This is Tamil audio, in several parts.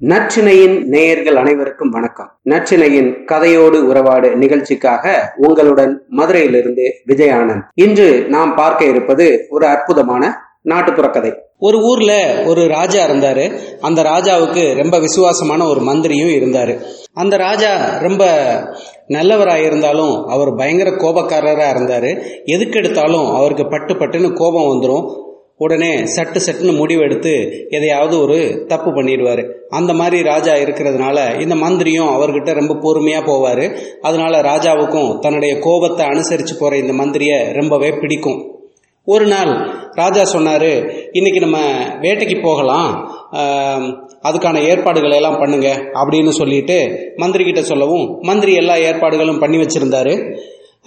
நச்சினையின் நேயர்கள் அனைவருக்கும் வணக்கம். நச்சினையின் கதையோடு உறவாடு நிகழ்ச்சிக்காக உங்களுடன் மதுரையிலிருந்து விஜயானந்த். இன்று நாம் பார்க்க இருப்பது ஒரு அற்புதமான நாட்டுப்புற கதை. ஒரு ஊர்ல ஒரு ராஜா இருந்தாரு. அந்த ராஜாவுக்கு ரொம்ப விசுவாசமான ஒரு மந்திரியும் இருந்தாரு. அந்த ராஜா ரொம்ப நல்லவராக இருந்தாலும் அவர் பயங்கர கோபக்காரராக இருந்தார். எதுக்கெடுத்தாலும் அவருக்கு பட்டு பட்டுன்னு கோபம் வந்துடும் உடனே சட்டு சட்டுன்னு முடிவெடுத்து எதையாவது ஒரு தப்பு பண்ணிடுவார். அந்த மாதிரி ராஜா இருக்கிறதுனால இந்த மந்திரியும் அவர்கிட்ட ரொம்ப பொறுமையாக போவார். அதனால ராஜாவுக்கும் தன்னுடைய கோபத்தை அனுசரித்து போகிற இந்த மந்திரியை ரொம்பவே பிடிக்கும். ஒரு நாள் ராஜா சொன்னார் இன்னைக்கு நம்ம வேட்டைக்கு போகலாம். அதுக்கான ஏற்பாடுகளை எல்லாம் பண்ணுங்க. அப்படின்னு சொல்லிட்டு மந்திரி கிட்ட சொல்லவும் மந்திரி எல்லா ஏற்பாடுகளும் பண்ணி வச்சிருந்தாரு.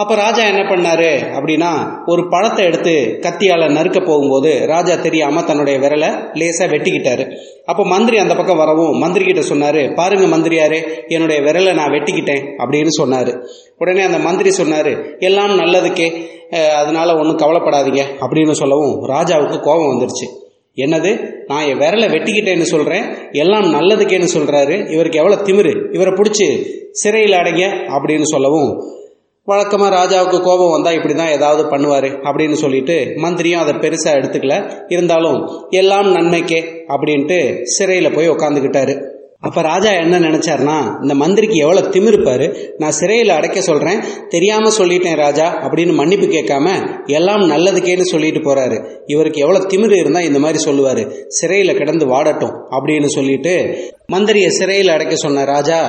அப்ப ராஜா என்ன பண்ணாரு அப்படின்னா ஒரு பழத்தை எடுத்து கத்தியால நறுக்க போகும்போது ராஜா தெரியாம தன்னுடைய விரலை லேசா வெட்டிக்கிட்டாரு. அப்போ மந்திரி அந்த பக்கம் வரவும் மந்திரி கிட்ட சொன்னாரு பாருங்க மந்திரியாரு என்னுடைய விரலை நான் வெட்டிக்கிட்டேன் அப்படின்னு சொன்னாரு. உடனே அந்த மந்திரி சொன்னாரு எல்லாம் நல்லதுக்கே அதனால ஒன்றும் கவலைப்படாதீங்க அப்படின்னு சொல்லவும் ராஜாவுக்கு கோபம் வந்துருச்சு. என்னது? நான் என் விரலை வெட்டிக்கிட்டேன்னு சொல்றேன் எல்லாம் நல்லதுக்கேன்னு சொல்றாரு இவருக்கு எவ்வளவு திமிரு இவரை பிடிச்சி சிறையில் அடைங்க அப்படின்னு சொல்லவும் வழக்கமாக ராஜாவுக்கு கோபம் வந்தால் இப்படி தான் ஏதாவது பண்ணுவார் அப்படின்னு சொல்லிட்டு மந்திரியும் அதை பெருசாக எடுத்துக்கல. இருந்தாலும் எல்லாம் நன்மைக்கே அப்படின்ட்டு சிறையில் போய் உக்காந்துக்கிட்டாரு. அப்போ ராஜா என்ன நினச்சார்னா இந்த மந்திரிக்கு எவ்வளோ திமிருப்பாரு நான் சிறையில் அடைக்க சொல்கிறேன் தெரியாமல் சொல்லிட்டேன் ராஜா அப்படின்னு மன்னிப்பு கேட்காம எல்லாம் நல்லதுக்கேன்னு சொல்லிட்டு போகிறாரு இவருக்கு எவ்வளோ திமிரு இருந்தால் இந்த மாதிரி சொல்லுவார். சிறையில் கிடந்து வாடட்டும் அப்படின்னு சொல்லிட்டு மந்திரியை சிறையில் அடைக்க சொன்ன ராஜா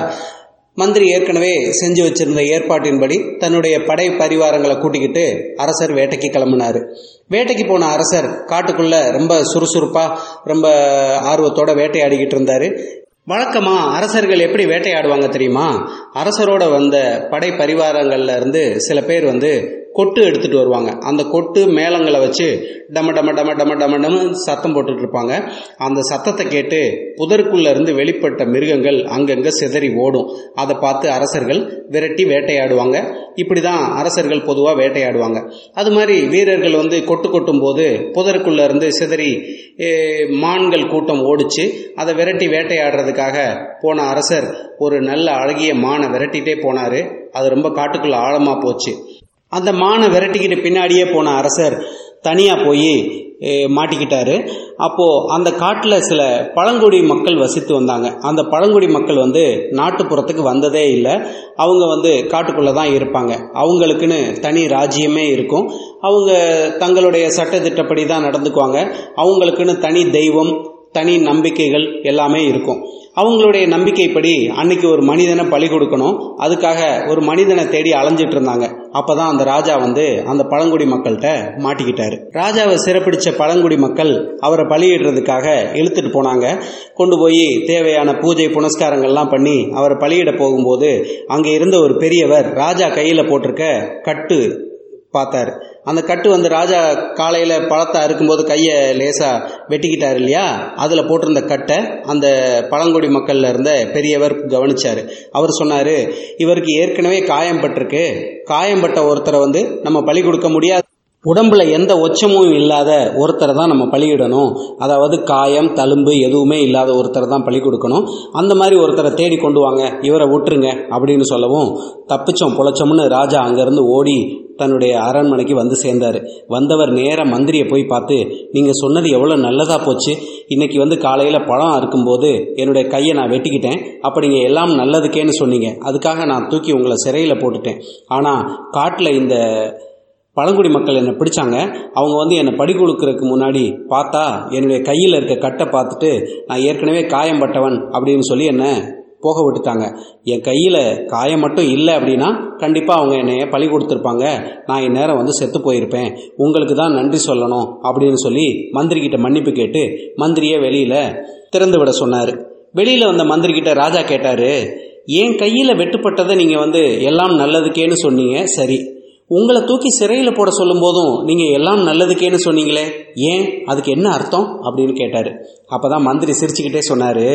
மந்திரி ஏற்கனவே செஞ்சு வச்சிருந்த ஏற்பாட்டின்படி தன்னுடைய படை பரிவாரங்களை கூட்டிக்கிட்டு அரசர் வேட்டைக்கு கிளம்பினாரு. வேட்டைக்கு போன அரசர் காட்டுக்குள்ள ரொம்ப சுறுசுறுப்பா ரொம்ப ஆர்வத்தோட வேட்டையாடிக்கிட்டு இருந்தாரு. வழக்கமா அரசர்கள் எப்படி வேட்டையாடுவாங்க தெரியுமா? அரசரோட வந்த படை பரிவாரங்கள்ல இருந்து சில பேர் வந்து கொட்டு எடுத்துட்டு வருவாங்க. அந்த கொட்டு மேளங்களை வச்சு டம டம டம டம டம டம சத்தம் போட்டுட்டு இருப்பாங்க. அந்த சத்தத்தை கேட்டு புதருக்குள்ளேருந்து வெளிப்பட்ட மிருகங்கள் அங்கங்கே சிதறி ஓடும். அதை பார்த்து அரசர்கள் விரட்டி வேட்டையாடுவாங்க. இப்படி தான் அரசர்கள் பொதுவாக வேட்டையாடுவாங்க. அது மாதிரி வீரர்கள் வந்து கொட்டு கொட்டும் போது புதருக்குள்ளேருந்து சிதறி மான்கள் கூட்டம் ஓடிச்சு அதை விரட்டி வேட்டையாடுறதுக்காக போன அரசர் ஒரு நல்ல அழகிய மானை விரட்டிகிட்டே போனார். அது ரொம்ப காட்டுக்குள்ளே ஆழமாக போச்சு. அந்த மானை விரட்டிக்கிட்டு பின்னாடியே போன அரசர் தனியாக போய் மாட்டிக்கிட்டாரு. அப்போது அந்த காட்டில் சில பழங்குடி மக்கள் வசித்து வந்தாங்க. அந்த பழங்குடி மக்கள் வந்து நாட்டுப்புறத்துக்கு வந்ததே இல்லை. அவங்க வந்து காட்டுக்குள்ளே தான் இருப்பாங்க. அவங்களுக்குன்னு தனி ராஜ்யமே இருக்கும். அவங்க தங்களுடைய சட்டத்திட்டப்படி தான் நடந்துக்குவாங்க. அவங்களுக்குன்னு தனி தெய்வம் தனி நம்பிக்கைகள் எல்லாமே இருக்கும். அவங்களுடைய நம்பிக்கைப்படி அன்னைக்கு ஒரு மனிதனை பலி கொடுக்கணும். அதுக்காக ஒரு மனிதனை தேடி அலைஞ்சிட்டு இருந்தாங்க. அப்பதான் அந்த ராஜா வந்து அந்த பழங்குடி மக்கள்கிட்ட மாட்டிக்கிட்டாரு. ராஜாவை சிறப்பிடிச்ச பழங்குடி மக்கள் அவரை பலியிடுறதுக்காக இழுத்துட்டு போனாங்க. கொண்டு போய் தேவையான பூஜை புனஸ்காரங்கள்லாம் பண்ணி அவரை பலியிட போகும்போது அங்கே இருந்த ஒரு பெரியவர் ராஜா கையில் போட்டிருக்க கட்டு பார்த்தாரு. அந்த கட்டு வந்து ராஜா காலையில் பழத்தை அறுக்கும்போது கையை லேசாக வெட்டிக்கிட்டார் இல்லையா? அதில் போட்டிருந்த கட்டை அந்த பழங்குடி மக்கள்ல இருந்த பெரியவர் கவனிச்சார். அவர் சொன்னார் இவருக்கு ஏற்கனவே காயம் பட்டிருக்கு. காயம் பட்ட ஒருத்தரை வந்து நம்ம பலி கொடுக்க முடியாது. உடம்புல எந்த ஒச்சமும் இல்லாத ஒருத்தரை தான் நம்ம பலியிடணும் அதாவது காயம் தழும்பு எதுவுமே இல்லாத ஒருத்தரை தான் பலி கொடுக்கணும். அந்த மாதிரி ஒருத்தரை தேடி கொண்டு வாங்க. இவரை விட்டுருங்க. அப்படின்னு சொல்லவும் தப்பிச்சோம் புழைச்சோம்னு ராஜா அங்கேருந்து ஓடி தன்னுடைய அரண்மனைக்கு வந்து சேர்ந்தார். வந்தவர் நேராக மந்திரியை போய் பார்த்து நீங்கள் சொன்னது எவ்வளோ நல்லதாக போச்சு. இன்றைக்கி வந்து காலையில் பழம் அறுக்கும்போது என்னுடைய கையை நான் வெட்டிக்கிட்டேன். அப்போ நீங்கள் எல்லாம் நல்லதுக்கேன்னு சொன்னீங்க. அதுக்காக நான் தூக்கி உங்களை சிறையில் போட்டுட்டேன். ஆனால் காட்டில் இந்த பழங்குடி மக்கள் என்னை பிடிச்சாங்க. அவங்க வந்து என்னை படி கொடுக்கறதுக்கு முன்னாடி பார்த்தா என்னுடைய கையில் இருக்க கட்டை பார்த்துட்டு நான் ஏற்கனவே காயம்பட்டவன் அப்படின்னு சொல்லி என்னை போக விட்டுட்டாங்க. என் கையில் காயம் மட்டும் இல்லை அப்படின்னா கண்டிப்பாக அவங்க என்னைய பழி கொடுத்துருப்பாங்க. நான் இந்நேரம் வந்து செத்து போயிருப்பேன். உங்களுக்கு தான் நன்றி சொல்லணும் அப்படின்னு சொல்லி மந்திரிக்கிட்ட மன்னிப்பு கேட்டு மந்திரியை வெளியில் திறந்து விட சொன்னார். வெளியில் வந்த மந்திரிக்கிட்ட ராஜா கேட்டார் என் கையில் வெட்டுப்பட்டதை நீங்கள் வந்து எல்லாம் நல்லதுக்கேன்னு சொன்னீங்க. சரி. உங்களை தூக்கி சிறையில் போட சொல்லும் போதும் நீங்கள் எல்லாம் நல்லதுக்கேன்னு சொன்னீங்களே. ஏன்? அதுக்கு என்ன அர்த்தம்? அப்படின்னு கேட்டார். அப்போ தான் மந்திரி சிரிச்சுக்கிட்டே சொன்னார்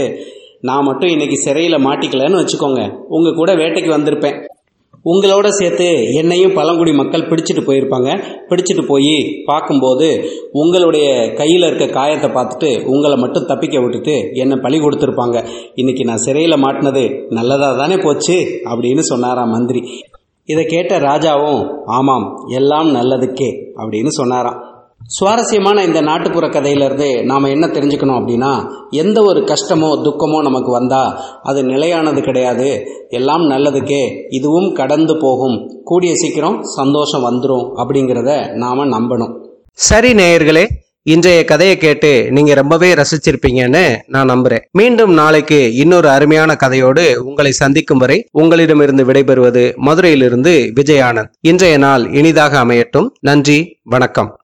நான் மட்டும் இன்னைக்கு சிறையில் மாட்டிக்கலன்னு வச்சுக்கோங்க. உங்கள் கூட வேட்டைக்கு வந்திருப்பேன். உங்களோட சேர்த்து என்னையும் பழங்குடி மக்கள் பிடிச்சிட்டு போயிருப்பாங்க. பிடிச்சிட்டு போய் பார்க்கும்போது உங்களுடைய கையில் இருக்க காயத்தை பார்த்துட்டு உங்களை மட்டும் தப்பிக்க விட்டுட்டு என்னை பழி கொடுத்துருப்பாங்க. இன்னைக்கு நான் சிறையில் மாட்டினது நல்லதாக தானே போச்சு அப்படின்னு சொன்னாராம் மந்திரி. இதை கேட்ட ராஜாவும் ஆமாம் எல்லாம் நல்லதுக்கே அப்படின்னு சொன்னாராம். சுவாரஸ்யமான இந்த நாட்டுப்புற கதையிலிருந்து நாம் என்ன தெரிஞ்சுக்கணும் அப்படின்னா எந்த ஒரு கஷ்டமோ துக்கமோ நமக்கு வந்தால் அது நிலையானது கிடையாது. எல்லாம் நல்லதுக்கே இதுவும் கடந்து போகும். கூடிய சீக்கிரம் சந்தோஷம் வந்துடும் அப்படிங்கிறத நாம் நம்பணும். சரி நேயர்களே இன்றைய கதையை கேட்டு நீங்க ரொம்பவே ரசிச்சிருப்பீங்கன்னு நான் நம்புறேன். மீண்டும் நாளைக்கு இன்னொரு அருமையான கதையோடு உங்களை சந்திக்கும் வரை உங்களிடமிருந்து விடைபெறுவது மதுரையிலிருந்து விஜயானந்த். இன்றைய நாள் இனிதாக அமையட்டும். நன்றி வணக்கம்.